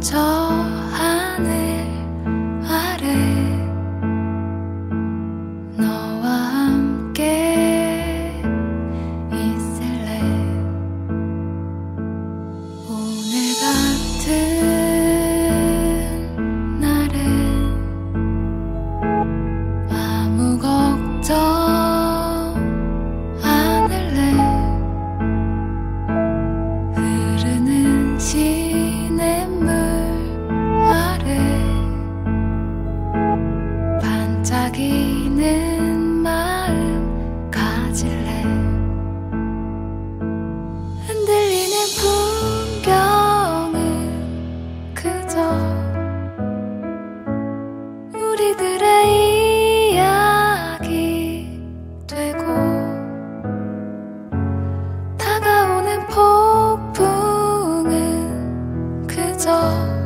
저 우리들의 이야기 되고 다가오는 폭풍은 그저